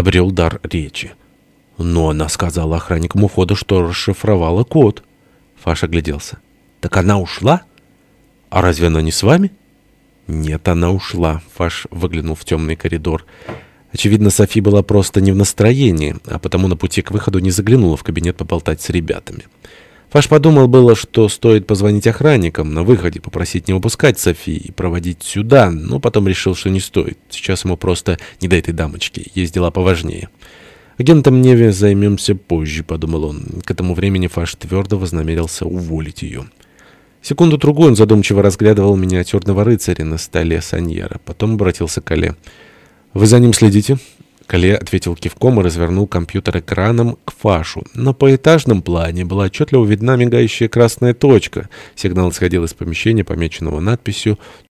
обрел дар речи. Но она сказала охранникам ухода, что расшифровала код. Фаш огляделся. «Так она ушла? А разве она не с вами?» «Нет, она ушла», — Фаш выглянул в темный коридор. Очевидно, Софи была просто не в настроении, а потому на пути к выходу не заглянула в кабинет поболтать с ребятами. Фаш подумал было, что стоит позвонить охранникам на выходе, попросить не выпускать Софи и проводить сюда, но потом решил, что не стоит. Сейчас ему просто не до этой дамочки, есть дела поважнее. «Агентом Неве займемся позже», — подумал он. К этому времени Фаш твердо вознамерился уволить ее. Секунду-другую он задумчиво разглядывал миниатюрного рыцаря на столе Саньера. Потом обратился к Кале. «Вы за ним следите?» Кале ответил кивком и развернул компьютер экраном к фашу. На поэтажном плане была отчетливо видна мигающая красная точка. Сигнал исходил из помещения, помеченного надписью